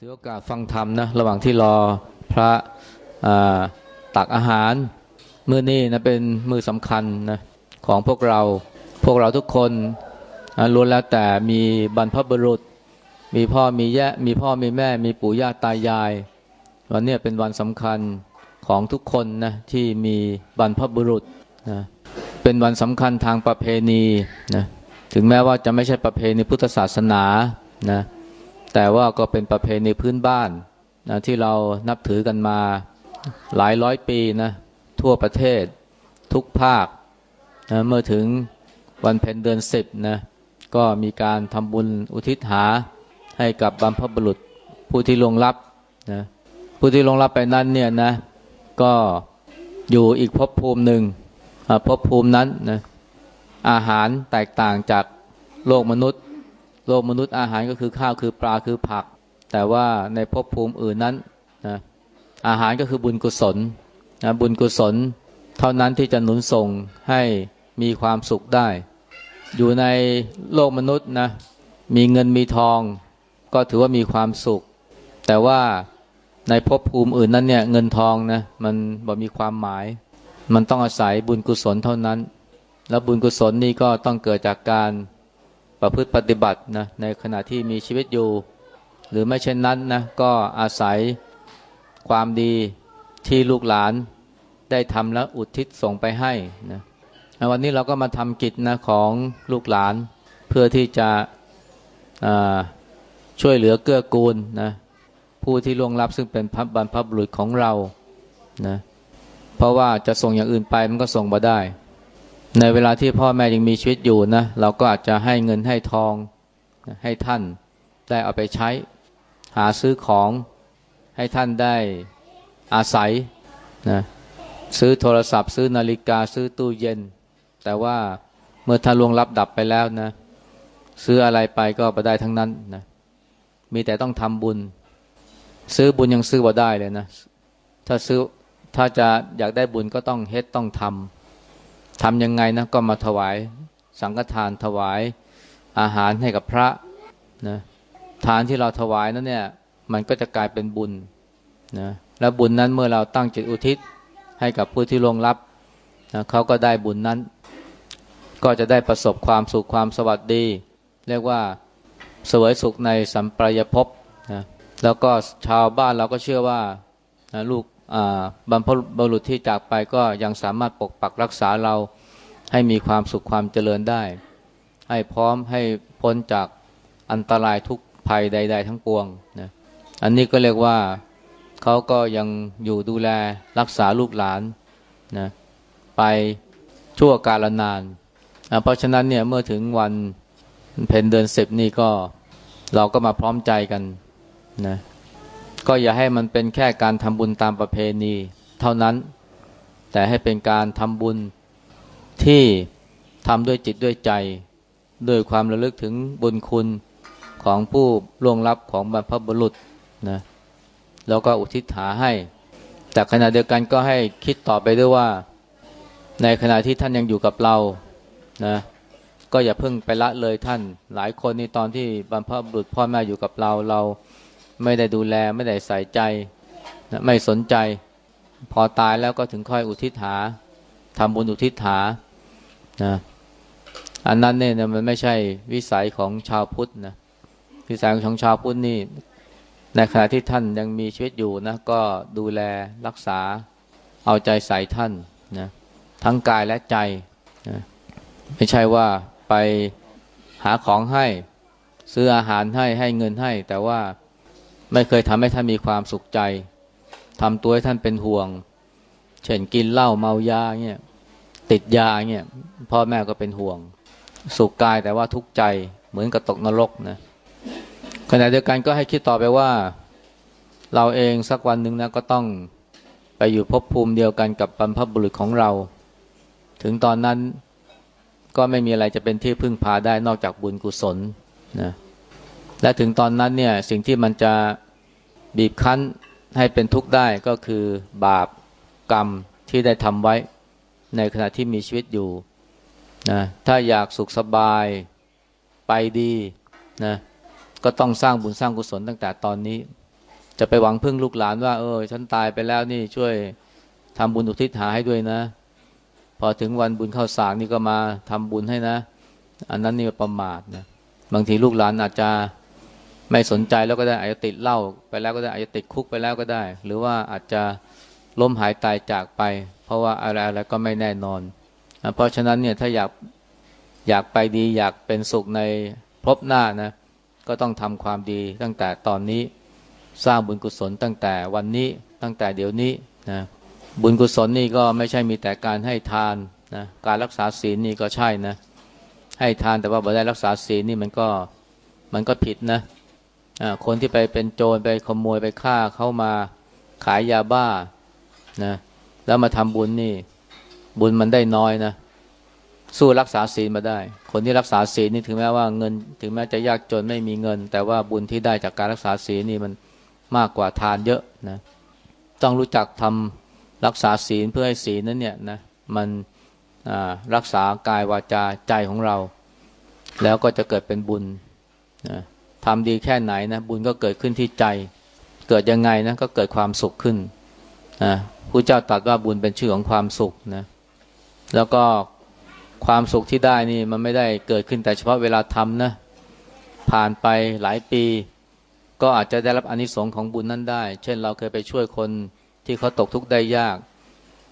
ถือโอกาสฟังธรรมนะระหว่างที่รอพระตักอาหาร มื้อนี้นะเป็นมือสำคัญนะของพวกเราพวกเราทุกคนล้วนแล้วแต่มีบรรพบุรุษ มีพ่อมีแย่มีพ่อมีแม่ มีปู่ย่าตายาย วันนี้เป็นวันสำคัญของทุกคนนะที่มีบรรพบุรุษนะเป็นวันสำคัญทางประเพณีนะถึงแม้ว่าจะไม่ใช่ประเพณีพุทธศาสนานะ แต่ว่าก็เป็นประเพณีพื้นบ้านนะที่เรานับถือกันมาหลายร้อยปีนะทั่วประเทศทุกภาคนะเมื่อถึงวันเพ็ญเดือนสิบนะก็มีการทำบุญอุทิศหาให้กับบรรพบุรุษผู้ที่ลงรับนะผู้ที่ลงรับไปนั้นเนี่ยนะก็อยู่อีกภพภูมิหนึ่งภพภูมินั้นนะอาหารแตกต่างจากโลกมนุษย์ โลกมนุษย์อาหารก็คือข้าวคือปลาคือผัก แต่ว่าในภพภูมิอื่นนั้นนะอาหารก็คือบุญกุศลนะบุญกุศล เท่านั้นที่จะหนุนส่งให้มีความสุขได้ อยู่ในโลกมนุษย์นะมีเงินมีทอง ก็ถือว่ามีความสุข แต่ว่าในภพภูมิอื่นนั้นเนี่ยเงินทองนะมันบ่มีความหมาย มันต้องอาศัยบุญกุศลเท่านั้น แล้วบุญกุศลนี่ก็ต้องเกิดจากการ ประพฤติปฏิบัตินะในขณะที่มีชีวิตอยู่ หรือไม่เช่นนั้นนะก็อาศัยความดีที่ลูกหลานได้ทำแล้วอุทิศส่งไปให้นะวันนี้เราก็มาทำกิจนะของลูกหลานเพื่อที่จะช่วยเหลือเกื้อกูลนะผู้ที่ล่วงลับซึ่งเป็นพับบรรพบุรุษของเรานะเพราะว่าจะส่งอย่างอื่นไปมันก็ส่งมาได้ ในเวลาที่พ่อแม่ยังมีชีวิตอยู่นะเราก็อาจจะให้เงินให้ทองให้ท่านได้เอาไปใช้ หาซื้อของให้ท่านได้อาศัยนะซื้อโทรศัพท์ ซื้อนาฬิกาซื้อตู้เย็น แต่ว่าเมื่อท่านลวงรับดับไปแล้วนะซื้ออะไรไปก็ไปได้ทั้งนั้นนะมีแต่ต้องทำบุญ ซื้อบุญยังซื้อบ่ได้เลยนะถ้าซื้อถ้าจะอยากได้บุญก็ต้องเฮ็ดต้องทำ ทำยังไงนะก็มาถวายสังฆทานถวายอาหารให้กับพระนะทานที่เราถวายนั้นเนี่ย มันก็จะกลายเป็นบุญนะแล้วบุญนั้นเมื่อเราตั้งจิตอุทิศให้กับผู้ที่ลงรับนะเขาก็ได้บุญนั้น ก็จะได้ประสบความสุขความสวัสดี เรียกว่าสวยสุขในสัมปรายภพนะแล้วก็ชาวบ้านเราก็เชื่อว่านะลูก บรรพบุรุษที่จากไปก็ยังสามารถปกปักรักษาเราให้มีความสุขความเจริญได้ ให้พร้อมให้พ้นจากอันตรายทุกภัยใด ๆ ทั้งปวงนะอันนี้ก็เรียกว่าเขาก็ยังอยู่ดูแลรักษาลูกหลานนะไปชั่วกาลนานเพราะฉะนั้นเนี่ยเมื่อถึงวันเพนเดือนสิบนี่ก็เราก็มาพร้อมใจกันนะ ก็อย่าให้มันเป็นแค่การทำบุญตามประเพณี เท่านั้น แต่ให้เป็นการทำบุญที่ทำด้วยจิตด้วยใจ ด้วยความระลึกถึงบุญคุณของผู้ล่วงลับของบรรพบุรุษนะแล้วก็อุทิศหาให้ แต่ขณะเดียวกันก็ให้คิดต่อไปด้วยว่า ในขณะที่ท่านยังอยู่กับเรานะก็อย่าเพิ่งไปละเลยท่าน หลายคนนี่ตอนที่บรรพบุรุษพ่อแม่อยู่กับเราเรา ไม่ได้ดูแลไม่ได้ใส่ใจนะไม่สนใจ พอตายแล้วก็ถึงค่อยอุทิศหาทำบุญอุทิศหานะอันนั้นเนี่ยมันไม่ใช่วิสัยของชาวพุทธนะวิสัยของชาวพุทธนี่ในขณะที่ท่านยังมีชีวิตอยู่นะก็ดูแลรักษาเอาใจใส่ท่านนะทั้งกายและใจนะไม่ใช่ว่าไปหาของให้ ซื้ออาหารให้ให้เงินให้ แต่ว่า ไม่เคยทำให้ท่านมีความสุขใจทำตัวให้ท่านเป็นห่วง เช่นกินเหล้าเมายาเนี่ยติดยาเนี่ยพ่อแม่ก็เป็นห่วง สุขกายแต่ว่าทุกข์ใจเหมือนกับตกนรกนะขณะเดียวกันก็ให้คิดต่อไปว่า เราเองสักวันหนึ่งนะก็ต้องไปอยู่ภพภูมิเดียวกันกับบรรพบุรุษของเรา ถึงตอนนั้นก็ไม่มีอะไรจะเป็นที่พึ่งพาได้นอกจากบุญกุศลนะ และถึงตอนนั้นเนี่ยสิ่งที่มันจะบีบคั้นให้เป็นทุกข์ได้ก็คือบาปกรรมที่ได้ทำไว้ในขณะที่มีชีวิตอยู่นะถ้าอยากสุขสบายไปดีนะก็ต้องสร้างบุญสร้างกุศลตั้งแต่ตอนนี้ จะไปหวังพึ่งลูกหลานว่า เออ ฉันตายไปแล้วนี่ช่วยทำบุญอุทิศหาให้ด้วยนะ พอถึงวันบุญเข้าสางนี่ก็มาทำบุญให้นะ อันนั้นนี่ประมาทนะบางทีลูกหลานอาจจะ ไม่สนใจแล้วก็ได้อาจจะติดเหล้าไปแล้วก็ได้อาจจะติดคุกไปแล้วก็ได้ หรือว่าอาจจะล้มหายตายจากไป เพราะว่าอะไรอะไรก็ไม่แน่นอน เพราะฉะนั้นเนี่ยถ้าอยากอยากไปดีอยากเป็นสุขในพบหน้านะก็ต้องทำความดีตั้งแต่ตอนนี้สร้างบุญกุศลตั้งแต่วันนี้ตั้งแต่เดี๋ยวนี้นะบุญกุศลนี่ก็ไม่ใช่มีแต่การให้ทานนะการรักษาศีลนี่ก็ใช่นะให้ทานแต่ว่าบ่ได้รักษาศีลนี่มันก็มันก็ผิดนะ คนที่ไปเป็นโจรไปขโมยไปฆ่าเข้ามาขายยาบ้านะแล้วมาทำบุญนี่ บุญมันได้น้อยนะสู้รักษาศีลมาได้ คนที่รักษาศีลนี่ถึงแม้ว่าเงิน ถึงแม้จะยากจนไม่มีเงิน แต่ว่าบุญที่ได้จากการรักษาศีลนี่มันมากกว่าทานเยอะนะต้องรู้จักทำรักษาศีลเพื่อให้ศีลนั้นเนี่ยนะมันรักษากายวาจาใจของเรา แล้วก็จะเกิดเป็นบุญนะ ทำดีแค่ไหนนะบุญก็เกิดขึ้นที่ใจ เกิดยังไงนะก็เกิดความสุขขึ้นนะผู้เจ้าตรัสว่าบุญเป็นชื่อของความสุขนะแล้วก็ความสุขที่ได้นี่มันไม่ได้เกิดขึ้นแต่เฉพาะเวลาทำนะผ่านไปหลายปี ก็อาจจะได้รับอนิสงค์ของบุญนั้นได้ เช่นเราเคยไปช่วยคนที่เขาตกทุกข์ได้ยาก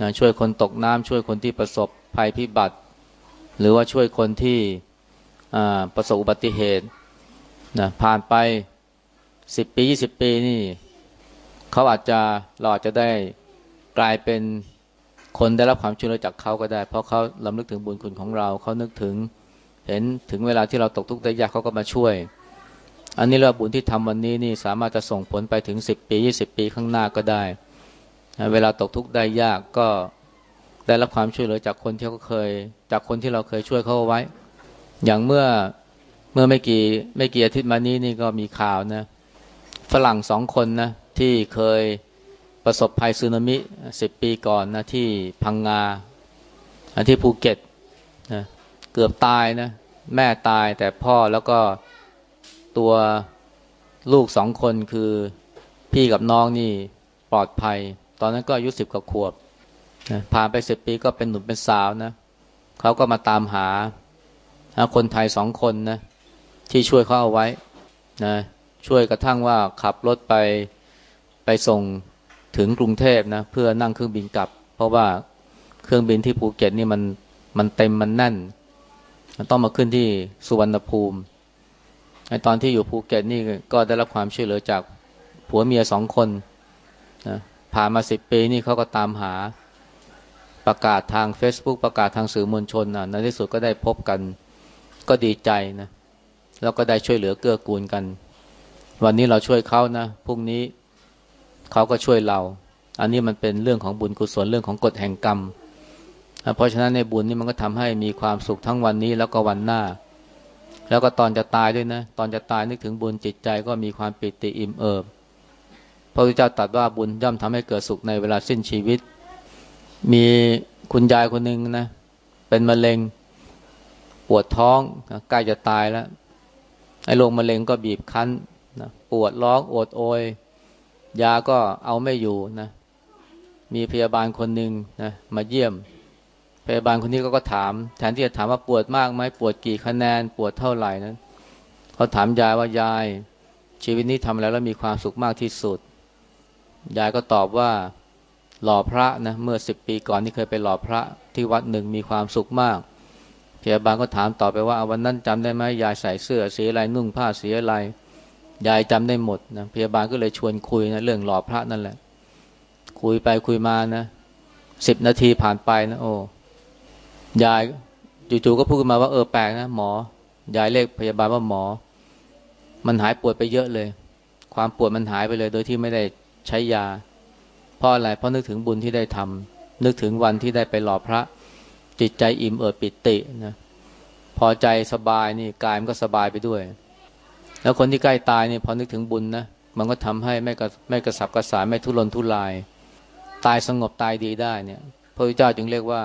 นะช่วยคนตกน้ำช่วยคนที่ประสบภัยพิบัติ หรือว่าช่วยคนที่ประสบอุบัติเหตุ นะผ่านไปสิบปียี่สิบปีนี่เขาอาจจะเราอาจจะได้กลายเป็นคนได้รับความช่วยเหลือจากเขาก็ได้ เพราะเขาลำลึกถึงบุญคุณของเราเขานึกถึง เห็นถึงเวลาที่เราตกทุกข์ได้ยากเขาก็มาช่วย อันนี้เราบุญที่ทำวันนี้นี่สามารถจะส่งผลไปถึงสิบปียี่สิบปีข้างหน้าก็ได้ เวลาตกทุกข์ได้ยากก็ได้รับความช่วยเหลือจากคนที่เขาเคย จากคนที่เราเคยช่วยเขาไว้ อย่างเมื่อ เมื่อไม่กี่ไม่กี่อาทิตย์มานี้นี่ก็มีข่าวนะ ฝรั่งสองคนนะ ที่เคยประสบภัยสึนามิสิบปีก่อนนะ ที่พังงาที่ภูเก็ตนะเกือบตายนะ แม่ตายแต่พ่อแล้วก็ตัวลูกสองคนคือพี่กับน้องนี่ปลอดภัย ตอนนั้นก็อายุสิบกว่าขวบนะผ่านไปสิบปีก็เป็นหนุ่มเป็นสาวนะเขาก็มาตามหาคนไทยสองคนนะ ที่ช่วยเขาเอาไว้นะช่วยกระทั่งว่าขับรถไปไปส่งถึงกรุงเทพนะเพื่อนั่งเครื่องบินกลับ เพราะว่าเครื่องบินที่ภูเก็ตนี่มันมันเต็มมันแน่น มันต้องมาขึ้นที่สุวรรณภูมิไอตอนที่อยู่ภูเก็ตนี่ก็ได้รับความช่วยเหลือจากผัวเมียสองคนนะผ่านมาสิบปีนี่เขาก็ตามหาประกาศทาง Facebook ประกาศทางสื่อมวลชนนะในที่สุดก็ได้พบกันก็ดีใจนะ แล้วก็ได้ช่วยเหลือเกื้อกูลกัน วันนี้เราช่วยเขานะพรุ่งนี้เขาก็ช่วยเรา อันนี้มันเป็นเรื่องของบุญกุศลเรื่องของกฎแห่งกรรม เพราะฉะนั้นในบุญนี่มันก็ทำให้มีความสุขทั้งวันนี้แล้วก็วันหน้า แล้วก็ตอนจะตายด้วยนะ ตอนจะตายนึกถึงบุญจิตใจก็มีความปิติอิ่มเอิบพระพุทธเจ้าตรัสว่าบุญย่อมทำให้เกิดสุขในเวลาสิ้นชีวิต มีคุณยายคนหนึ่งนะ เป็นมะเร็ง ปวดท้องใกล้จะตายแล้ว ไอ้โรคมะเร็งก็บีบคั้นนะปวดร้องโอดโอย ยาก็เอาไม่อยู่นะมีพยาบาลคนหนึ่งนะมาเยี่ยม พยาบาลคนนี้ก็ก็ถามแทนที่จะถามว่าปวดมากไหมปวดกี่คะแนนปวดเท่าไหร่นะเขาถามยายว่ายาย ชีวิตนี้ทำอะไรแล้วมีความสุขมากที่สุด ยายก็ตอบว่าหล่อพระนะเมื่อสิบปีก่อนที่เคยไปหล่อพระที่วัดหนึ่งมีความสุขมาก พยาบาลก็ถามต่อไปว่าวันนั้นจำได้ไหมยายใส่เสื้อสีอะไรนุ่งผ้าสีอะไรยายจำได้หมดนะพยาบาลก็เลยชวนคุยนะเรื่องหล่อพระนั่นแหละ คุยไปคุยมานะสิบนาทีผ่านไปนะโอ้ยายจู่ๆก็พูดขึ้นมาว่าเออแปลกนะหมอยายเรียกพยาบาลว่าหมอ มันหายปวดไปเยอะเลย ความปวดมันหายไปเลย โดยที่ไม่ได้ใช้ยาเพราะอะไรเพราะนึกถึงบุญที่ได้ทำนึกถึงวันที่ได้ไปหล่อพระ จิตใจอิ่มเอิบปิตินะพอใจสบายนี่กายมันก็สบายไปด้วย แล้วคนที่ใกล้ตายนี่พอนึกถึงบุญนะมันก็ทำให้ไม่กระไม่กระสับกระสายไม่ทุรนทุราย ตายสงบตายดีได้เนี่ย พระพุทธเจ้าจึงเรียกว่า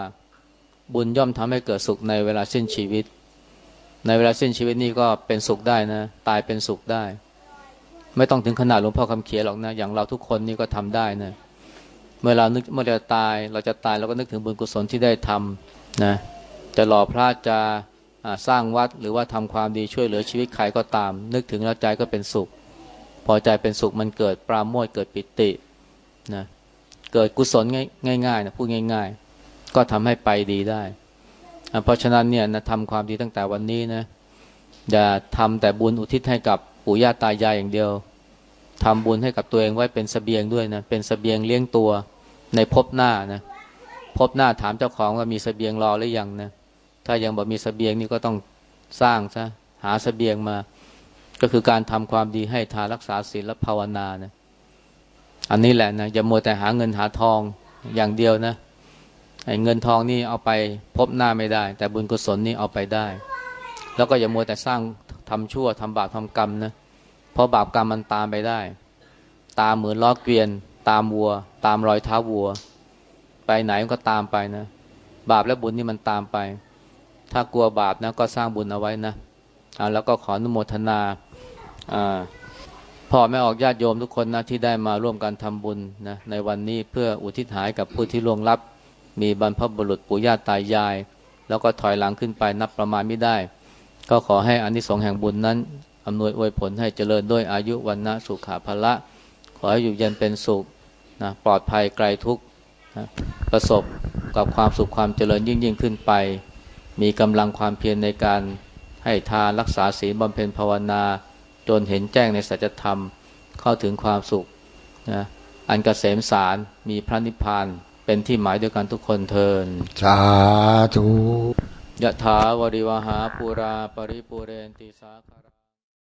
บุญย่อมทำให้เกิดสุขในเวลาสิ้นชีวิต ในเวลาสิ้นชีวิตนี่ก็เป็นสุขได้นะ ตายเป็นสุขได้ ไม่ต้องถึงขนาดหลวงพ่อคำเขียนหรอกนะอย่างเราทุกคนนี่ก็ทำได้นะเมื่อเรานึกเมื่อเราตาย เราจะตายเราก็นึกถึงบุญกุศลที่ได้ทำ นะจะหล่อพระจะสร้างวัดหรือว่าทำความดีช่วยเหลือชีวิตใครก็ตาม นึกถึงแล้วใจก็เป็นสุข พอใจเป็นสุขมันเกิดปราโมทเกิดปิตินะเกิดกุศลง่ายๆนะพูดง่าย ๆ ก็ทำให้ไปดีได้ เพราะฉะนั้นเนี่ยนะทำความดีตั้งแต่วันนี้นะอย่าทำแต่บุญอุทิศให้กับปู่ย่าตายายอย่างเดียวทำบุญให้กับตัวเองไว้เป็นสเสบียงด้วยนะเป็นสเสบียงเลี้ยงตัวในภพหน้านะ ภพหน้าถามเจ้าของว่ามีสเสบียงรอหรือยังนะถ้ายังบอกมีสเสบียงนี่ก็ต้องสร้างซะหาสเสบียงมา ก็คือการทำความดีให้ทานรักษาศีลและภาวนานะอันนี้แหละนะอย่ามัวแต่หาเงินหาทองอย่างเดียวนะไอ้เงินทองนี่เอาไปพบหน้าไม่ได้ แต่บุญกุศลนี่เอาไปได้ แล้วก็อย่ามัวแต่สร้างทำชั่วทำบาปทำกรรมนะเพราะบาปกรรมมันตามไปได้ ตามเหมือนล้อเกวียน ตามวัว ตามรอยเท้าวัว ไปไหนก็ตามไปนะ บาปและบุญนี่มันตามไป ถ้ากลัวบาปนะก็สร้างบุญเอาไว้นะอ่าแล้วก็ขออนุโมทนาอ่าพ่อแม่ออกญาติโยมทุกคนนะที่ได้มาร่วมกันทำบุญนะในวันนี้เพื่ออุทิศหายกับผู้ที่ล่วงลับ มีบรรพบุรุษปู่ย่าตายาย แล้วก็ถอยหลังขึ้นไปนับประมาณไม่ได้ ก็ขอให้อานิสงส์แห่งบุญนั้นอำนวยอวยผลให้เจริญด้วยอายุวันนะสุขาภละ ขอให้อยู่เย็นเป็นสุขนะปลอดภัยไกลทุกนะ ประสบกับความสุขความเจริญยิ่งยิ่งขึ้นไป มีกำลังความเพียรในการให้ทานรักษาศีลบำเพ็ญภาวนา จนเห็นแจ้งในสัจธรรม เข้าถึงความสุขนะอันกเกษมสารมีพระนิพพานเป็นที่หมายด้วยกันทุกคนเทินสาธุยะถาวริวหาปุราปริปุเรนติสาคา